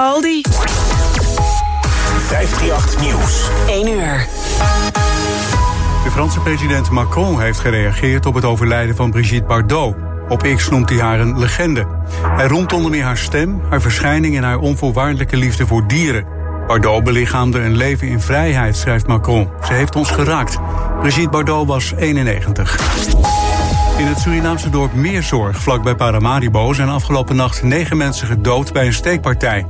Aldi. 538 Nieuws. 1 uur. De Franse president Macron heeft gereageerd op het overlijden van Brigitte Bardot. Op X noemt hij haar een legende. Hij roemt onder meer haar stem, haar verschijning en haar onvoorwaardelijke liefde voor dieren. Bardot belichaamde een leven in vrijheid, schrijft Macron. Ze heeft ons geraakt. Brigitte Bardot was 91. In het Surinaamse dorp Meerzorg, vlakbij Paramaribo... zijn afgelopen nacht negen mensen gedood bij een steekpartij.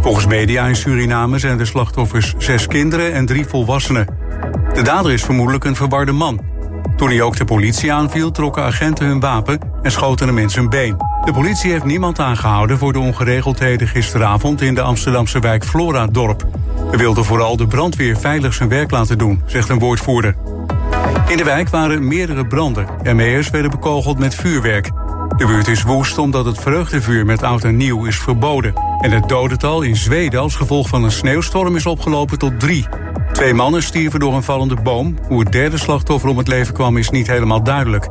Volgens media in Suriname zijn de slachtoffers zes kinderen en drie volwassenen. De dader is vermoedelijk een verwarde man. Toen hij ook de politie aanviel, trokken agenten hun wapen en schoten hem in zijn been. De politie heeft niemand aangehouden voor de ongeregeldheden gisteravond in de Amsterdamse wijk Flora-dorp. We wilden vooral de brandweer veilig zijn werk laten doen, zegt een woordvoerder. In de wijk waren meerdere branden. ME'ers werden bekogeld met vuurwerk. De buurt is woest omdat het vreugdevuur met oud en nieuw is verboden. En het dodental in Zweden als gevolg van een sneeuwstorm is opgelopen tot drie. Twee mannen stierven door een vallende boom. Hoe het derde slachtoffer om het leven kwam is niet helemaal duidelijk.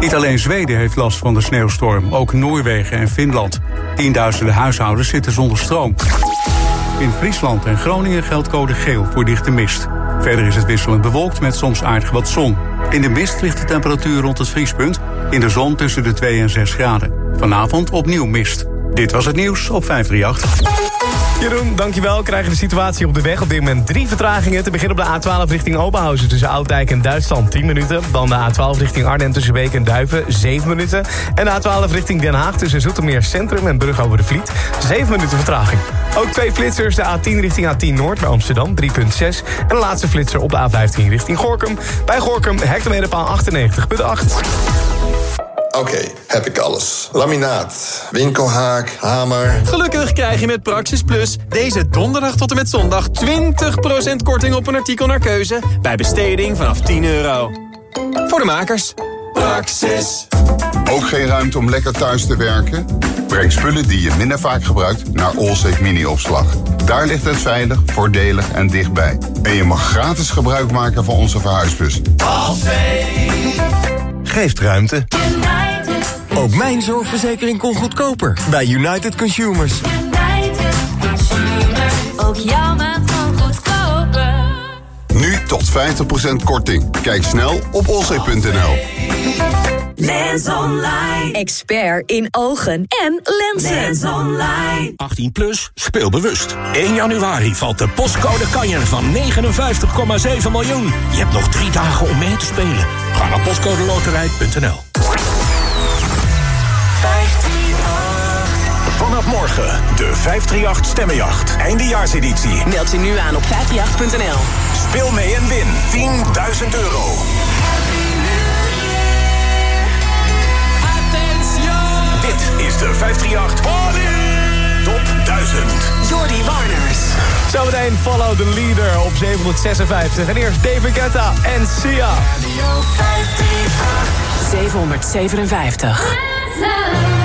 Niet alleen Zweden heeft last van de sneeuwstorm, ook Noorwegen en Finland. Tienduizenden huishoudens zitten zonder stroom. In Friesland en Groningen geldt code geel voor dichte mist. Verder is het wisselend bewolkt met soms aardig wat zon. In de mist ligt de temperatuur rond het vriespunt. In de zon tussen de 2 en 6 graden. Vanavond opnieuw mist. Dit was het nieuws op 538. Jeroen, dankjewel. Krijgen de situatie op de weg. Op dit moment drie vertragingen. Te beginnen op de A12 richting Oberhausen tussen Oudijk en Duitsland 10 minuten. Dan de A12 richting Arnhem tussen Beek en Duiven 7 minuten. En de A12 richting Den Haag tussen Zoetermeer Centrum en Brug over de Vliet 7 minuten vertraging. Ook twee flitsers. De A10 richting A10 Noord bij Amsterdam 3.6. En de laatste flitser op de A15 richting Gorkum. Bij Gorkum hectometerpaal 98.8. Oké, heb ik alles. Laminaat, winkelhaak, hamer. Gelukkig krijg je met Praxis Plus deze donderdag tot en met zondag 20% korting op een artikel naar keuze bij besteding vanaf 10 euro. Voor de makers. Praxis. Ook geen ruimte om lekker thuis te werken? Breng spullen die je minder vaak gebruikt naar Allsafe Mini-opslag. Daar ligt het veilig, voordelig en dichtbij. En je mag gratis gebruik maken van onze verhuisbus. Allsafe. Geeft ruimte. Ook mijn zorgverzekering kon goedkoper. Bij United Consumers. United Consumers. Ook jouw maand kon goedkoper. Nu tot 50% korting. Kijk snel op olzee.nl. Lens Online. Expert in ogen en lenzen. Lens Online. 18 plus, speel bewust. 1 januari valt de postcode kanjer van 59,7 miljoen. Je hebt nog drie dagen om mee te spelen. Ga naar postcodeloterij.nl Vanaf morgen de 538 Stemmenjacht. Eindejaarseditie. Meld je nu aan op 538.nl. Speel mee en win 10.000 euro. Dit is de 538 Top 1000. Jordi Warners. Zometeen follow the leader op 756. En eerst David Guetta en Sia. 757.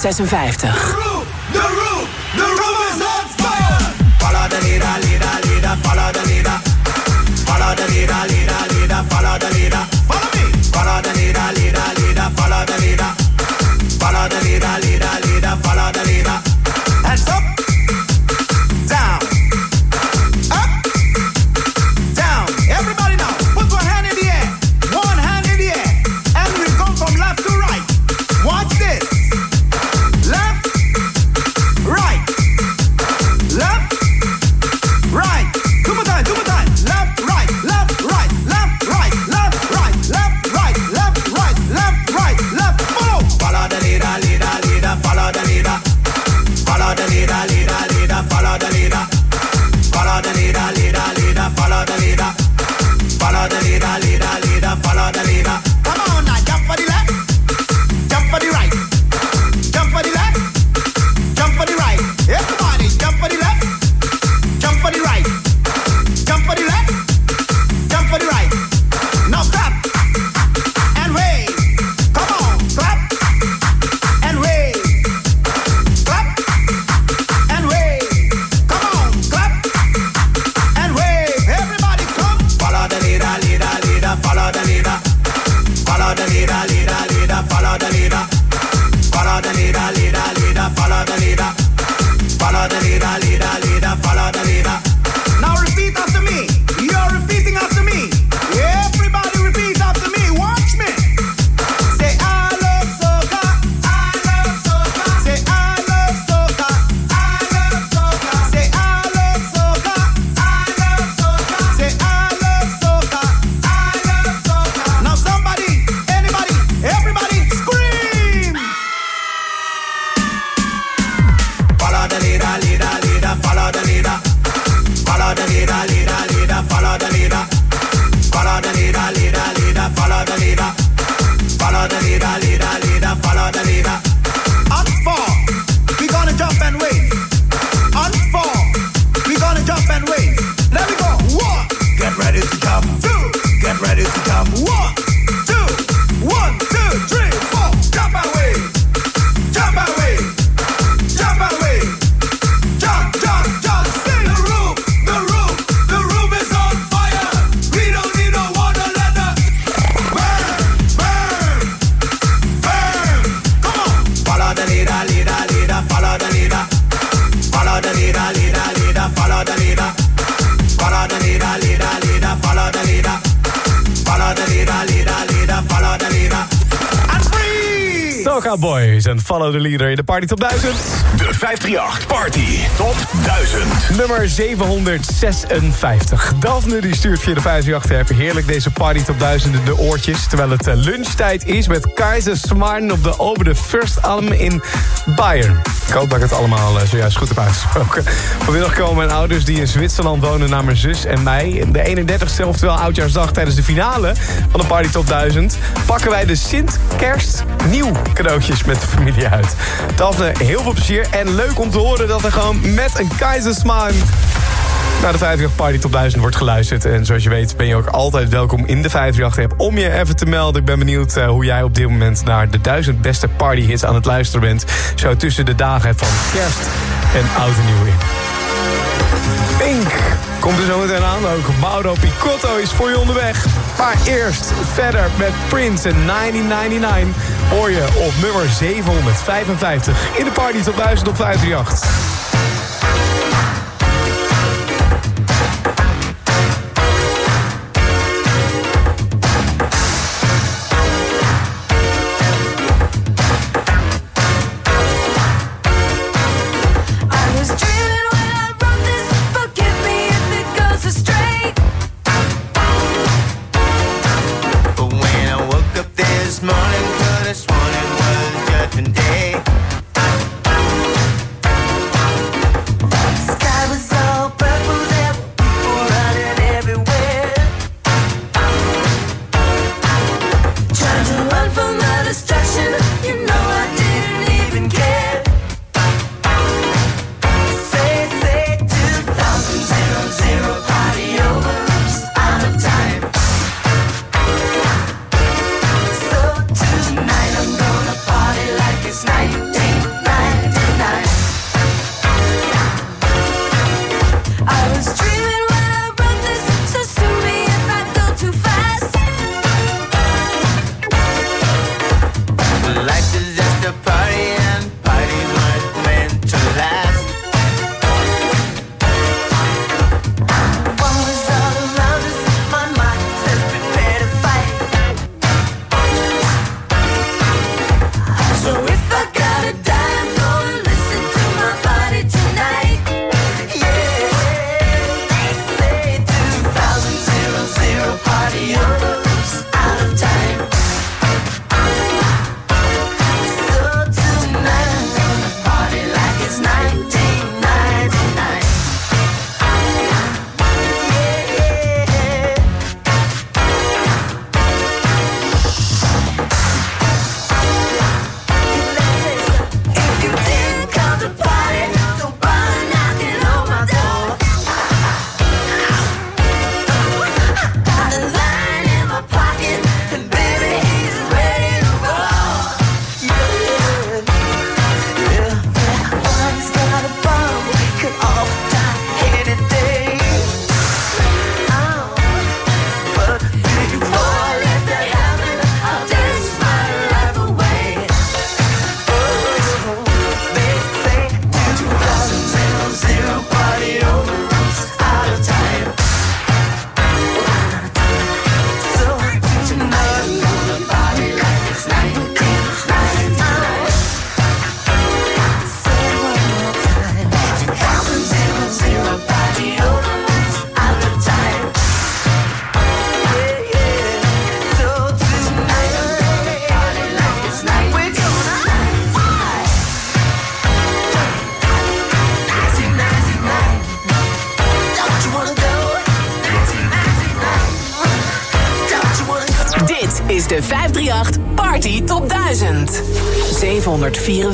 56. Boys en Follow the Leader in de Party Top 1000. De 538 Party Top 1000. Nummer 756. Daphne die stuurt via de 538 app heerlijk deze Party Top 1000 in de oortjes. Terwijl het eh, lunchtijd is met Kaiser Smarn op de Ober de First Alm in Bayern. Ik hoop dat ik het allemaal eh, zojuist goed heb uitgesproken. Vanmiddag komen mijn ouders die in Zwitserland wonen naar mijn zus en mij. De 31ste, oftewel Oudjaarsdag tijdens de finale van de Party Top 1000... pakken wij de Sint-Kerst nieuw cadeautje met de familie uit. Daphne, eh, heel veel plezier en leuk om te horen dat er gewoon met een keizersmile naar de 500 Party Top 1000 wordt geluisterd. En zoals je weet ben je ook altijd welkom in de 538 app om je even te melden. Ik ben benieuwd eh, hoe jij op dit moment naar de 1000 beste partyhits aan het luisteren bent. Zo tussen de dagen van kerst en oud en nieuw in. Pink! Komt er zo meteen aan ook. Mauro Picotto is voor je onderweg. Maar eerst verder met Prince en 1999. Hoor je op nummer 755 in de party tot 1000 op 538.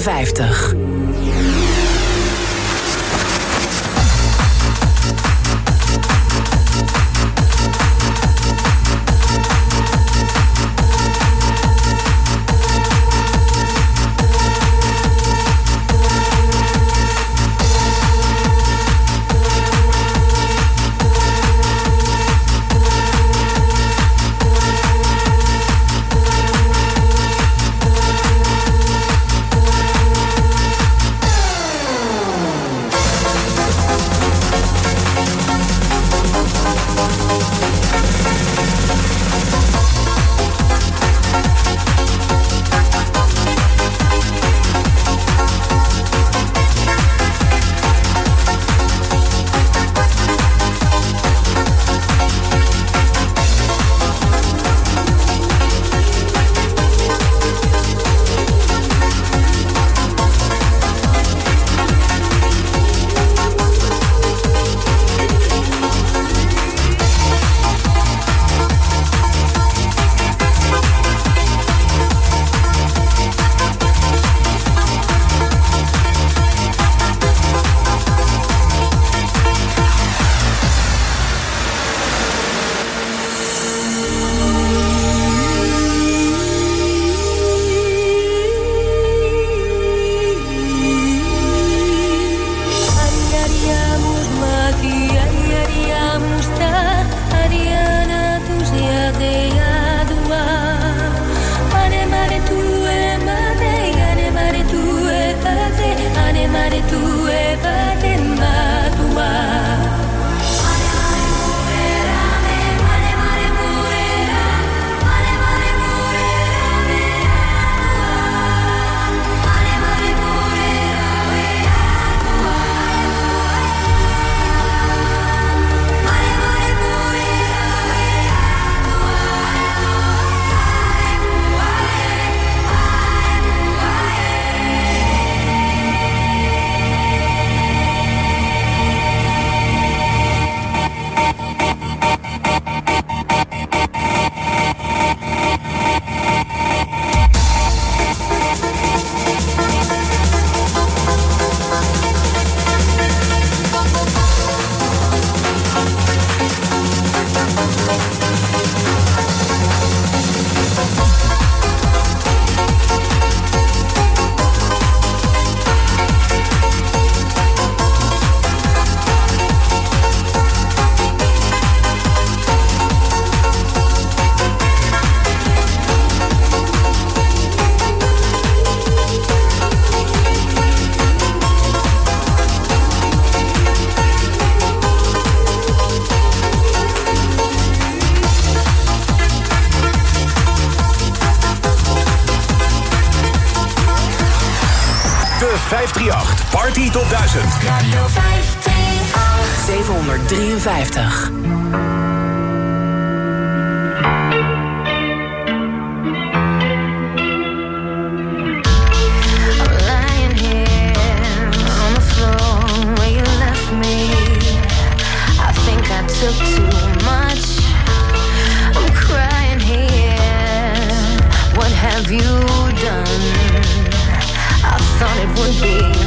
50. 538. Party tot 1000. Radio 538. 753. Thought it would be.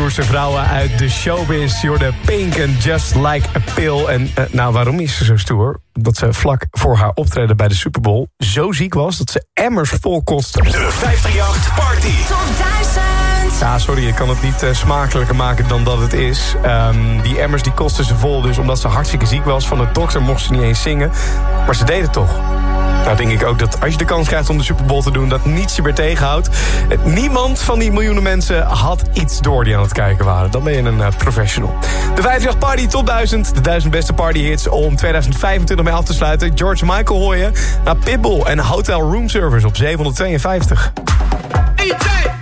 Stoerste vrouwen uit de showbiz. Jorde Pink en Just Like a Pill. En uh, nou, waarom is ze zo stoer? Dat ze vlak voor haar optreden bij de Super Bowl zo ziek was... dat ze emmers vol kostte. De 538 Party. Tot. Ja, sorry, ik kan het niet uh, smakelijker maken dan dat het is. Um, die emmers die kostten ze vol, dus omdat ze hartstikke ziek was... van de dokter mocht ze niet eens zingen. Maar ze deed het toch. Nou denk ik ook dat als je de kans krijgt om de Super Bowl te doen... dat niets je meer tegenhoudt. Niemand van die miljoenen mensen had iets door die aan het kijken waren. Dan ben je een uh, professional. De 58 Party Top 1000. De 1000 beste partyhits om 2025 mee af te sluiten. George Michael hoor je naar Pitbull en Hotel Room Service op 752. DJ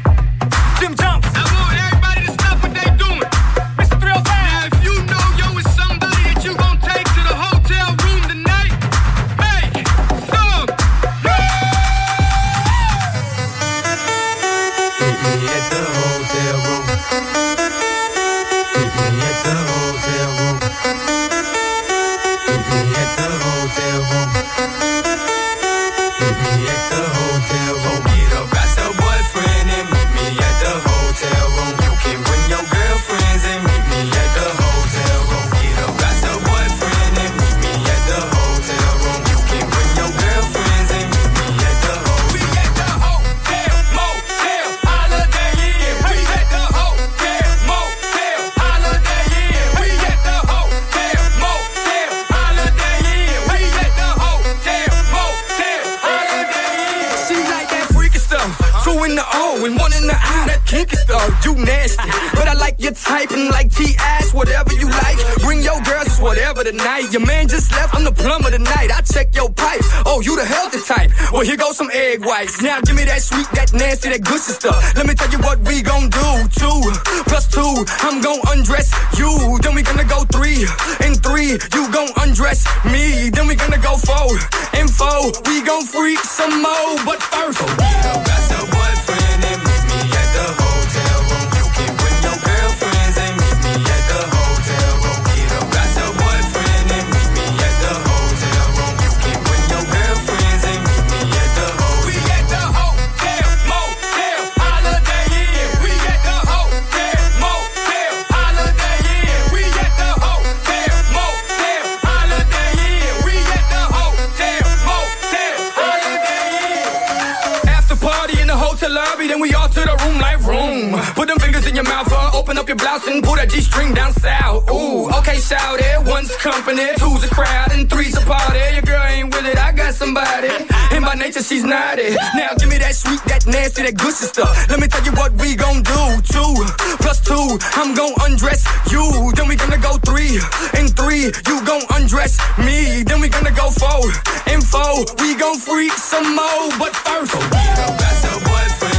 tonight. Your man just left, I'm the plumber tonight. I check your pipes. Oh, you the healthy type. Well, here goes some egg whites. Now give me that sweet, that nasty, that good stuff. Let me tell you what we gon' do. Two plus two, I'm gon' undress you. Then we gonna go three and three, you gon' undress me. Then we gonna go four and four, we gon' freak some more. But first, Get up, Put them fingers in your mouth, uh, open up your blouse and pull that G-string down south. Ooh, okay, shout it. One's company, two's a crowd, and three's a party. Your girl ain't with it, I got somebody. And by nature, she's naughty. Now give me that sweet, that nasty, that good stuff. Let me tell you what we gon' do. Two plus two, I'm gon' undress you. Then we gonna go three and three, you gon' undress me. Then we gonna go four and four, we gon' freak some more. But first, Get up, got your boyfriend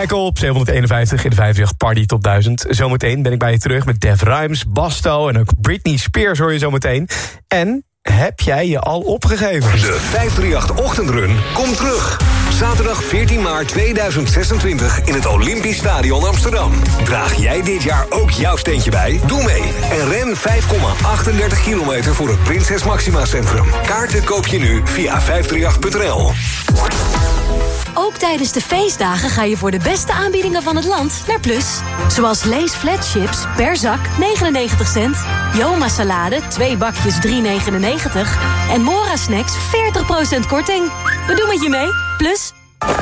Michael op 751 in de 58 Party Top 1000. Zometeen ben ik bij je terug met Def Rhymes, Basto en ook Britney Spears hoor je zometeen. En heb jij je al opgegeven? De 538 Ochtendrun komt terug. Zaterdag 14 maart 2026 in het Olympisch Stadion Amsterdam. Draag jij dit jaar ook jouw steentje bij? Doe mee en ren 5,38 kilometer voor het Prinses Maxima Centrum. Kaarten koop je nu via 538.nl. Ook tijdens de feestdagen ga je voor de beste aanbiedingen van het land naar Plus. Zoals Lees Flat Chips per zak 99 cent. Joma salade 2 bakjes 3,99. En Mora Snacks 40% korting. We doen met je mee. Plus...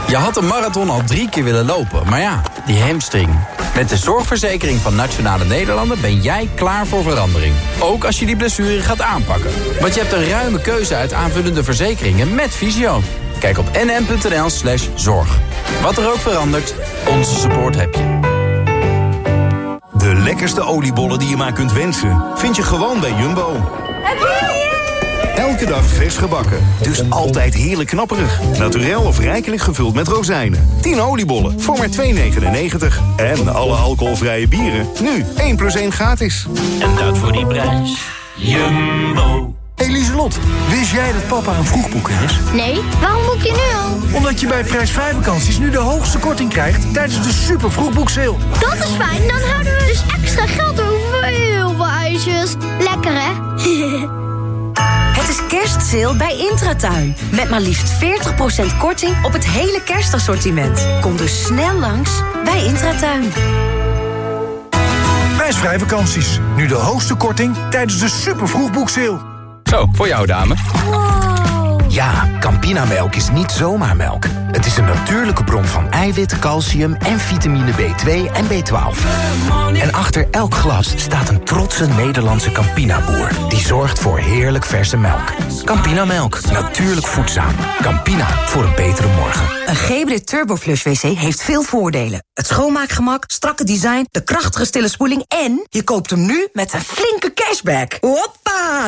Je had een marathon al drie keer willen lopen, maar ja, die hamstring. Met de zorgverzekering van Nationale Nederlanden ben jij klaar voor verandering. Ook als je die blessure gaat aanpakken. Want je hebt een ruime keuze uit aanvullende verzekeringen met visio. Kijk op nm.nl slash zorg. Wat er ook verandert, onze support heb je. De lekkerste oliebollen die je maar kunt wensen... vind je gewoon bij Jumbo. Elke dag vers gebakken, dus altijd heerlijk knapperig. Naturel of rijkelijk gevuld met rozijnen. 10 oliebollen voor maar 2,99. En alle alcoholvrije bieren, nu 1 plus 1 gratis. En dat voor die prijs. Jumbo. Hey Lieselot, wist jij dat papa een vroegboeker is? Nee, waarom boek je nu al? Omdat je bij prijsvrij vakanties nu de hoogste korting krijgt tijdens de super vroegboekseil. Dat is fijn, dan houden we kerstsale bij Intratuin. Met maar liefst 40% korting op het hele kerstassortiment. Kom dus snel langs bij Intratuin. Prijsvrij vakanties. Nu de hoogste korting tijdens de super vroegboekseil. Zo, voor jou dame. Ja, Campinamelk is niet zomaar melk. Het is een natuurlijke bron van eiwit, calcium en vitamine B2 en B12. En achter elk glas staat een trotse Nederlandse Campina-boer... die zorgt voor heerlijk verse melk. Campinamelk, natuurlijk voedzaam. Campina, voor een betere morgen. Een Gebrit Turboflush wc heeft veel voordelen. Het schoonmaakgemak, strakke design, de krachtige stille spoeling... en je koopt hem nu met een flinke cashback.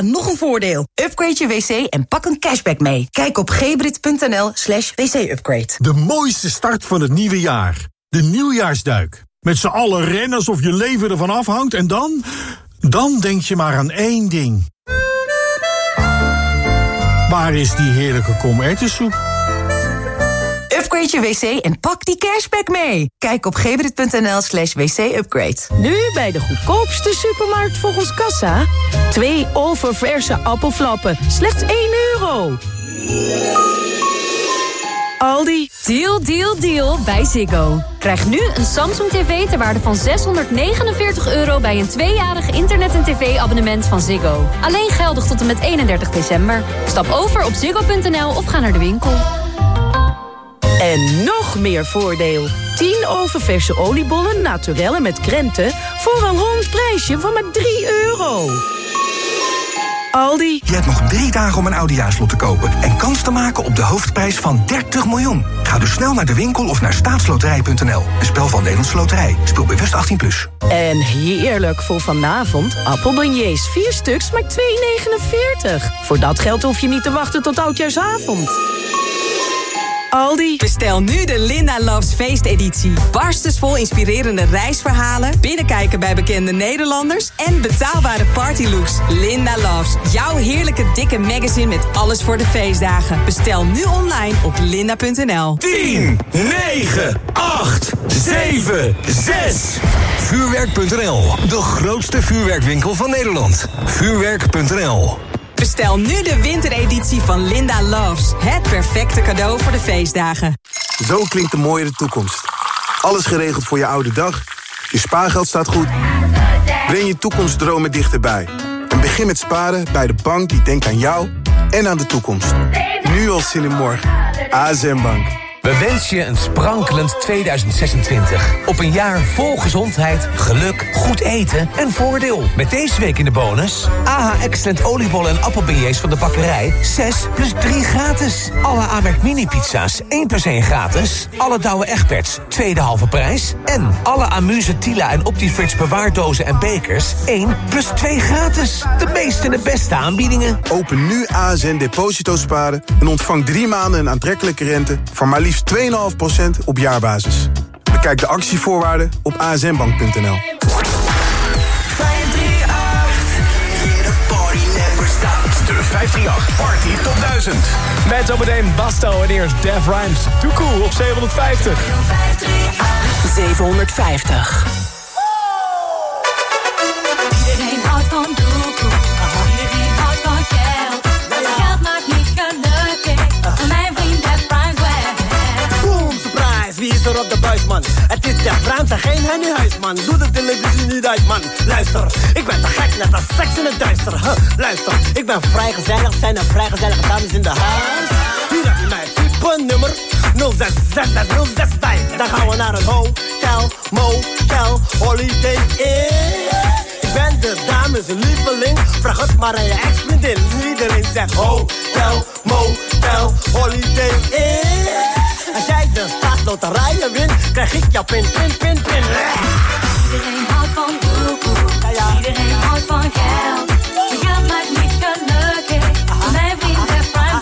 Nog een voordeel. Upgrade je wc en pak een cashback mee. Kijk op gebrit.nl slash wc-upgrade. De mooiste start van het nieuwe jaar. De nieuwjaarsduik. Met z'n allen rennen alsof je leven ervan afhangt en dan... Dan denk je maar aan één ding. Waar is die heerlijke komertensoep? Upgrade je wc en pak die cashback mee. Kijk op gebrit.nl slash wc-upgrade. Nu bij de goedkoopste supermarkt volgens Kassa. Twee oververse appelflappen. Slechts 1 euro. Aldi. Deal, deal, deal bij Ziggo. Krijg nu een Samsung TV ter waarde van 649 euro... bij een tweejarig internet- en tv-abonnement van Ziggo. Alleen geldig tot en met 31 december. Stap over op ziggo.nl of ga naar de winkel. En nog meer voordeel. 10 oververse oliebollen naturellen met krenten... voor een rond prijsje van maar 3 euro. Aldi. Je hebt nog drie dagen om een oudejaarslot te kopen... en kans te maken op de hoofdprijs van 30 miljoen. Ga dus snel naar de winkel of naar staatsloterij.nl. Een spel van Nederlandse Loterij. Speel bewust 18+. Plus. En heerlijk voor vanavond. Appelbeignets, 4 stuks, maar 2,49. Voor dat geld hoef je niet te wachten tot oudjaarsavond. Aldi. Bestel nu de Linda Loves feesteditie. Barstensvol inspirerende reisverhalen, binnenkijken bij bekende Nederlanders en betaalbare partylooks. Linda Loves, jouw heerlijke dikke magazine met alles voor de feestdagen. Bestel nu online op linda.nl. 10, 9, 8, 7, 6. Vuurwerk.nl, de grootste vuurwerkwinkel van Nederland. Vuurwerk.nl Bestel nu de wintereditie van Linda Loves. Het perfecte cadeau voor de feestdagen. Zo klinkt de mooiere toekomst. Alles geregeld voor je oude dag. Je spaargeld staat goed. Breng je toekomstdromen dichterbij. En begin met sparen bij de bank die denkt aan jou en aan de toekomst. Nu al zin in morgen. ASM Bank. We wensen je een sprankelend 2026. Op een jaar vol gezondheid, geluk, goed eten en voordeel. Met deze week in de bonus... AH Excellent oliebollen en appelbeignets van de bakkerij... 6 plus 3 gratis. Alle Amerk mini-pizza's 1 plus 1 gratis. Alle Douwe Egberts, tweede halve prijs. En alle Amuse Tila en Optifrits bewaardozen en bekers... 1 plus 2 gratis. De meeste en de beste aanbiedingen. Open nu ASN Deposito Sparen... en ontvang drie maanden een aantrekkelijke rente... van maar 2,5% op jaarbasis. Bekijk de actievoorwaarden op asnbank.nl. De 538 Party Top 1000. Met zometeen Basto en eerst Def Rhymes. Too cool op 750. 750. De buis, man? Het is de en geen Henny Huis, man. Doe de televisie niet uit, man. Luister, ik ben te gek, net als seks in het duister. Luister, ik ben vrijgezellig, zijn er vrijgezellige dames in de huis. Hier heb je mijn type nummer 06660665. Dan gaan we naar een hotel, motel, holiday inn. Ik ben de dames lieveling, vraag het maar aan je ex-vriendin. Iedereen zegt hotel, motel, holiday inn. Als jij de staatsloterijen wint, krijg ik jouw pin, pin, pin, pin. Iedereen houdt van doekoe. Iedereen houdt van geld. Geld maakt niet gelukkig. Mijn vriend heeft Prime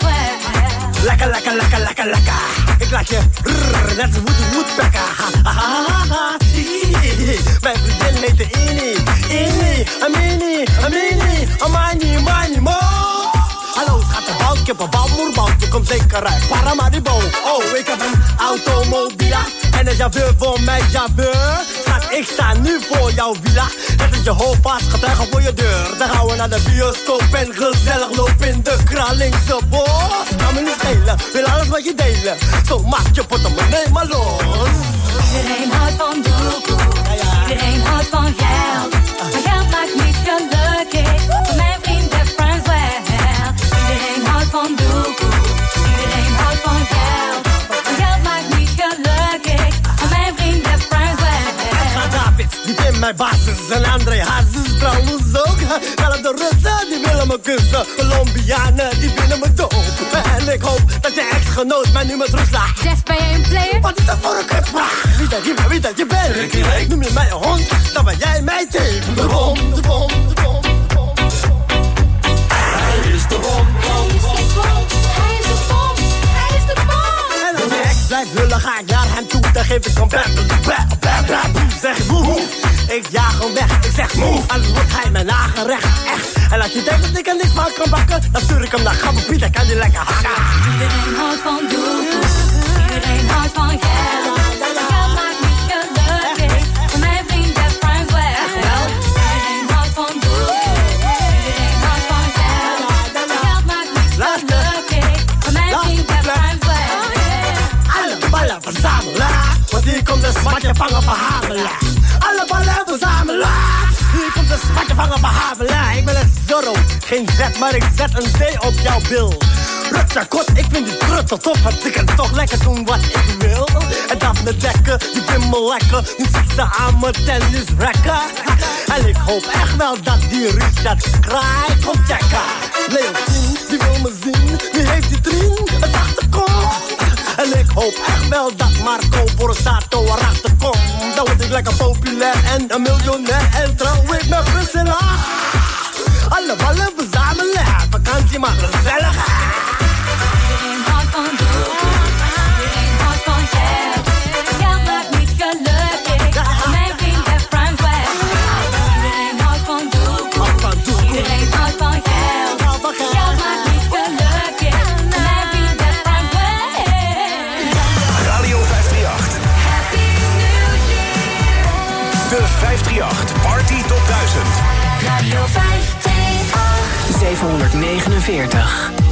Lekker, lekker, lekker, lekker, lekker. Ik laat je rrr, net als woed. Hihihi. Mijn vriendin heet de Ini. Ini, Amini, Amini, Amani, Mani, Mo. Hallo, schattenbal, kippenbal, moerbal. Je komt zeker uit Paramaribo. Oh, ik heb een automobiela. En een chauffeur voor mijn chauffeur. Schat, ik sta nu voor jouw villa. Net als je hoofd vast, getuigen voor je deur. Dan gaan we naar de bioscoop en gezellig lopen in de Kralingse bos. Kan me niet schelen, wil alles wat je delen. Zo maak je portemonnee maar los. Iedereen houdt van doekoe. Iedereen houdt van geld. Maar geld maakt niet gelukkig. Mijn baas is een André Hazes trouwens ook. Wel de Russen, die willen me kussen. Colombianen, die willen me dood. En ik hoop dat je echtgenoot mij nu met rust laat. Jeff, ben jij een player? Wat is dat voor een kutpraat? Wie dat je, wie dat je bent? Ricky Lake. Noem je mij een hond, dan ben jij mij tegen. De bom, de bom, de bom, de bom. Hij is de bom, bom, bom, bom. Hij is de bom, hij is de bom. En als mijn ex blijft lullen, ga ik naar hem toe. Dan geef ik hem bam, bam, bam, bam, boem. Zeg ik moe, ik jaag hem weg. Ik zeg moe, anders wordt hij mijn nagerecht. Echt. En als je denkt dat ik er niks van kan bakken, dan stuur ik hem naar Gabbe Piet. Dan kan hij lekker hakken. Iedereen houdt van doekoe. Iedereen houdt van geld. Geld maakt niet gelukkig. Voor mijn vriend en friends weg. Wel, iedereen houdt van doekoe. Iedereen houdt van geld. Geld maakt niet gelukkig. Voor mijn vriend en friends weg. Alle ballen verzamelen, want hier komt de smatje vangen behamelen. Alle ballen verzamelen, hier komt de smatje vangen behamelen. Ik ben een Zorro, geen Z, maar ik zet een D op jouw bil. Kot, ik vind die kruttel tof, want ik kan toch lekker doen wat ik wil. En dat me dekken, die vind me lekker, nu zit ze aan mijn tennisrekken. En ik hoop echt wel dat die Richard Kraai komt checken. Leontien, die wil me zien, wie heeft die trien? Het achterkomt. En ik hoop echt wel dat Marco Borsato erachter komt. Dan word ik lekker populair en een miljonair. En trouw ik met Priscilla. Alle ballen verzamelen. Vakantie maar gezellig. 538.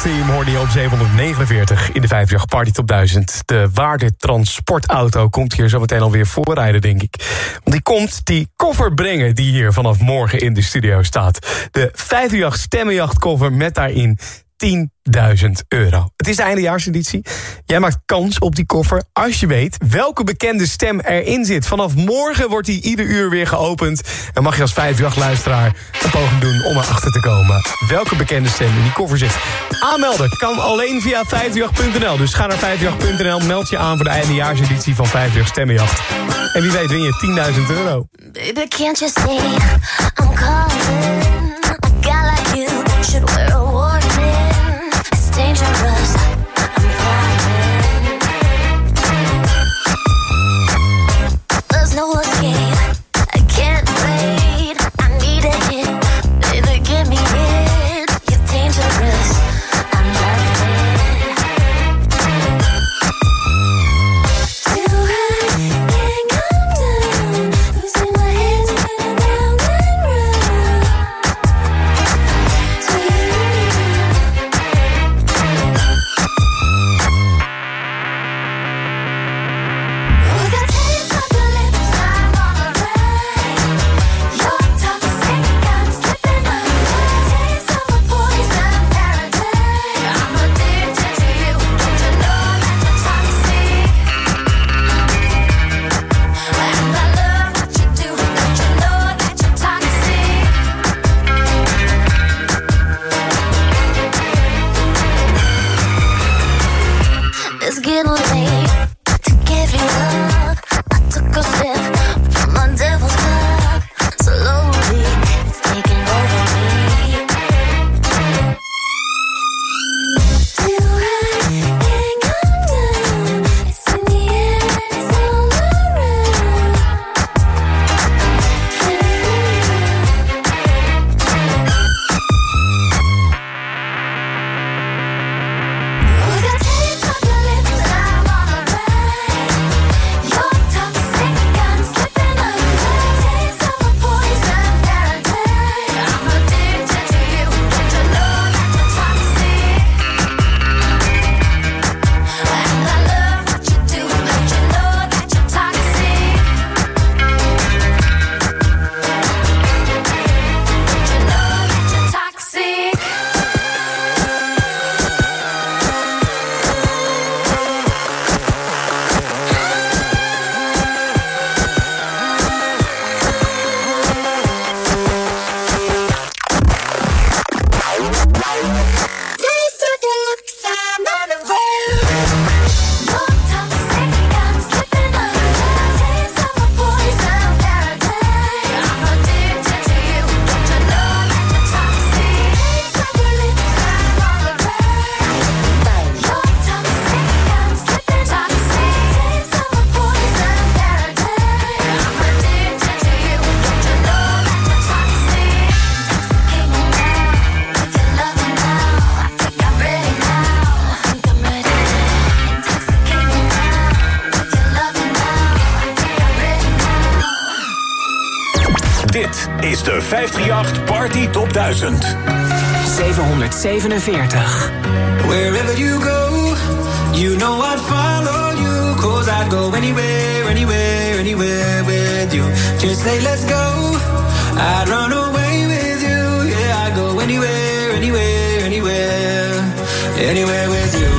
749. Gregory's Team hoorde op 749 in de 50 Party Top 1000. De waardetransportauto komt hier zo meteen alweer voorrijden, denk ik. Want die komt die koffer brengen die hier vanaf morgen in de studio staat. De 538 stemmenjacht koffer met daarin 10.000 euro. Het is de eindejaarseditie. Jij maakt kans op die koffer als je weet welke bekende stem erin zit. Vanaf morgen wordt die ieder uur weer geopend. En mag je als vijfjachtluisteraar een poging doen om erachter te komen... welke bekende stem in die koffer zit. Aanmelden kan alleen via 538.nl. Dus ga naar 538.nl, meld je aan voor de eindejaarseditie van 538 Stemmenjacht. En wie weet win je 10.000 euro. Baby, can't you see I'm calling? A guy like you should wear 747. Wherever you go, you know I'd follow you. Cause I'd go anywhere, anywhere, anywhere with you. Just say let's go, I'd run away with you. Yeah, I'd go anywhere, anywhere, anywhere, anywhere with you.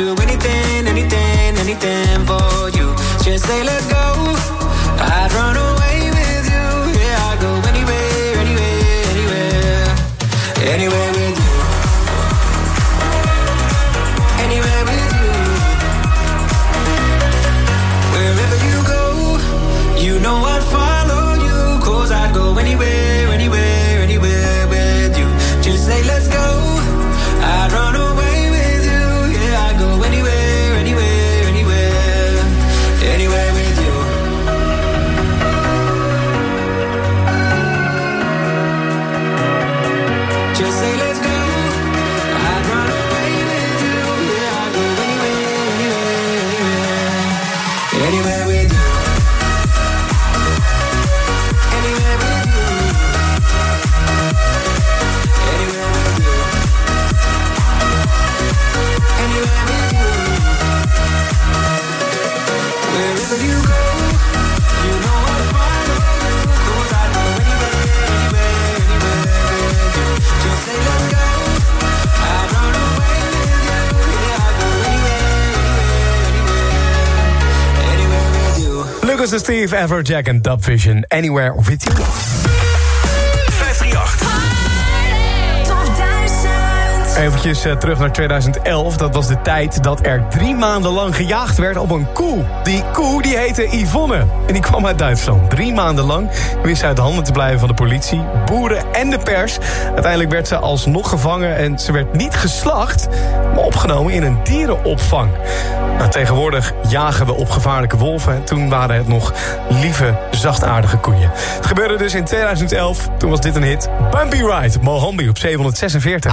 do anything, anything, anything for you. Just say let go This is Steve Everjack and Dub Vision. Anywhere with you. Eventjes eh, terug naar 2011. Dat was de tijd dat er drie maanden lang gejaagd werd op een koe. Die koe die heette Yvonne. En die kwam uit Duitsland. Drie maanden lang wist ze uit handen te blijven van de politie, boeren en de pers. Uiteindelijk werd ze alsnog gevangen en ze werd niet geslacht... maar opgenomen in een dierenopvang. Nou, tegenwoordig jagen we op gevaarlijke wolven. Toen waren het nog lieve, zachtaardige koeien. Het gebeurde dus in 2011. Toen was dit een hit. Bumpy Ride, Mohambi op 746.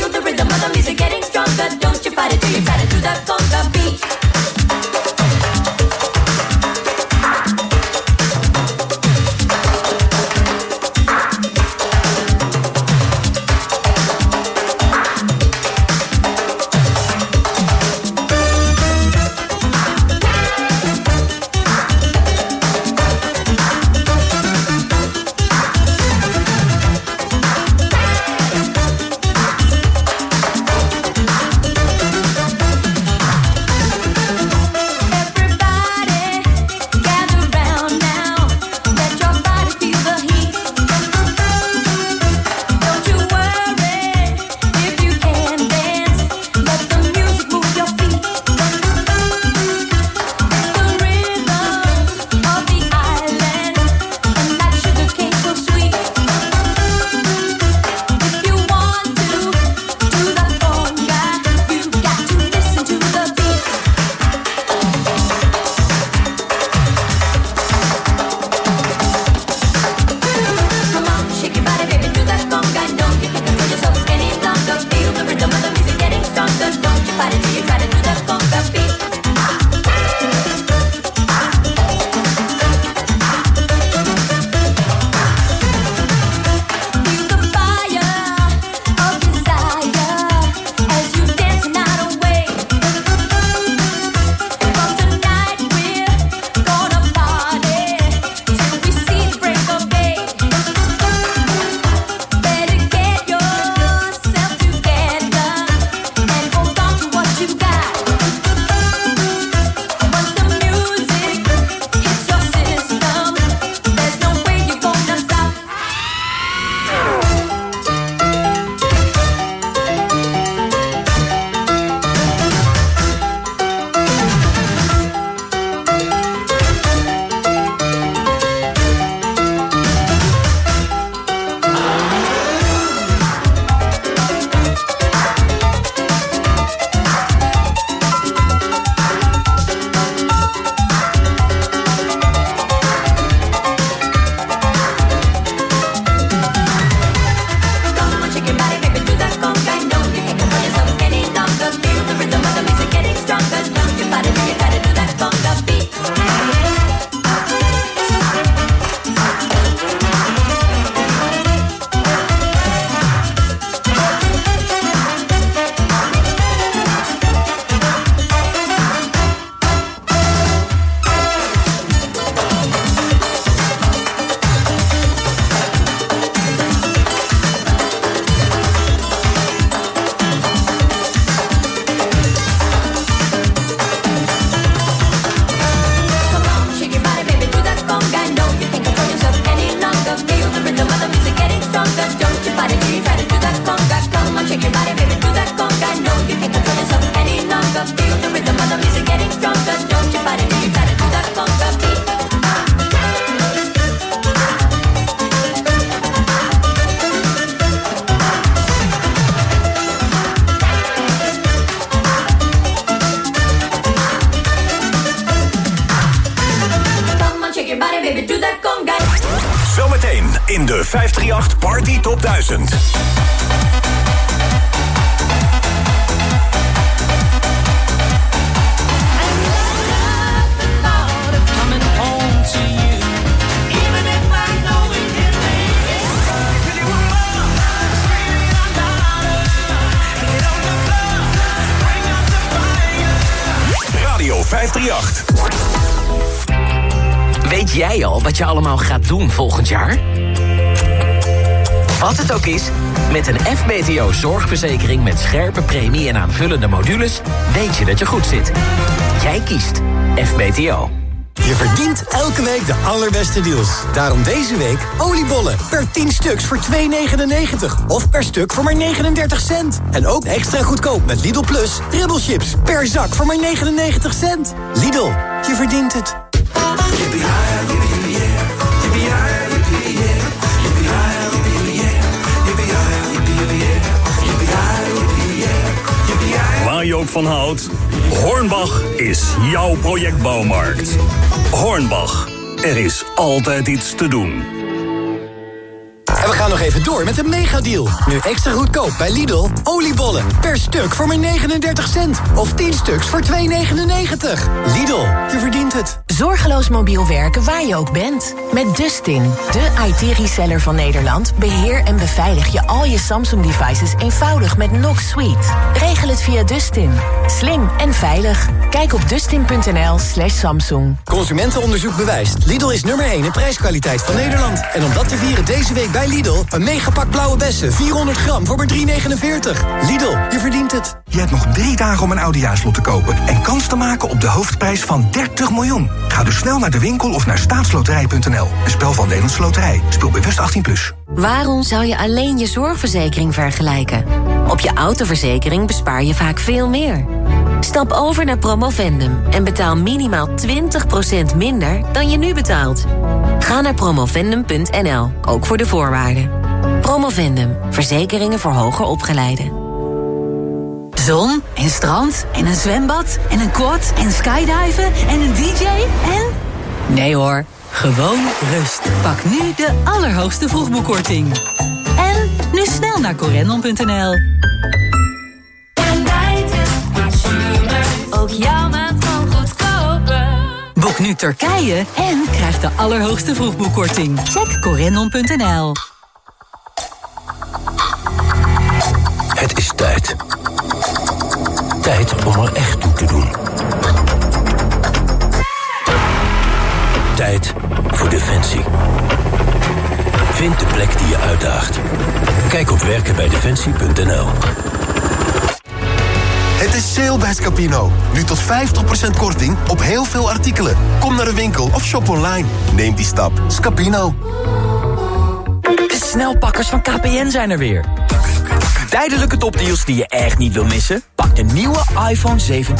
Wat je allemaal gaat doen volgend jaar? Wat het ook is, met een FBTO zorgverzekering met scherpe premie en aanvullende modules... weet je dat je goed zit. Jij kiest FBTO. Je verdient elke week de allerbeste deals. Daarom deze week oliebollen per 10 stuks voor 2,99. Of per stuk voor maar 39 cent. En ook extra goedkoop met Lidl Plus chips per zak voor maar 99 cent. Lidl, je verdient het. Van houdt, Hornbach is jouw projectbouwmarkt. Hornbach, er is altijd iets te doen. En we gaan nog even door met een megadeal. Nu extra goedkoop bij Lidl. Oliebollen per stuk voor maar 39 cent. Of 10 stuks voor 2,99. Lidl, je verdient het. Zorgeloos mobiel werken waar je ook bent. Met Dustin, de IT-reseller van Nederland... beheer en beveilig je al je Samsung-devices eenvoudig met Knox Suite. Regel het via Dustin. Slim en veilig. Kijk op dustin.nl slash Samsung. Consumentenonderzoek bewijst. Lidl is nummer 1 in prijskwaliteit van Nederland. En om dat te vieren deze week bij Lidl... een megapak blauwe bessen, 400 gram voor maar 3,49. Lidl, je verdient het. Je hebt nog drie dagen om een oudejaarslot te kopen... en kans te maken op de hoofdprijs van 30 miljoen. Ga dus snel naar de winkel of naar staatsloterij.nl. Een spel van Nederlandse Loterij. Speel bewust 18+. Plus. Waarom zou je alleen je zorgverzekering vergelijken? Op je autoverzekering bespaar je vaak veel meer. Stap over naar Promovendum en betaal minimaal 20% minder dan je nu betaalt. Ga naar promovendum.nl, ook voor de voorwaarden. Promovendum, verzekeringen voor hoger opgeleiden. Zon en strand en een zwembad en een quad en skydiven en een dj en... Nee hoor, gewoon rust. Pak nu de allerhoogste vroegboekkorting. En nu snel naar corendon.nl. Ook jouw maand kan goedkoper. Boek nu Turkije en krijg de allerhoogste vroegboekkorting. Check corendon.nl. Het is tijd. Tijd om er echt toe te doen. Tijd voor Defensie. Vind de plek die je uitdaagt. Kijk op werkenbijdefensie.nl Het is sale bij Scapino. Nu tot 50% korting op heel veel artikelen. Kom naar de winkel of shop online. Neem die stap. Scapino. De snelpakkers van KPN zijn er weer. Tijdelijke topdeals die je echt niet wil missen? Pak de nieuwe iPhone 17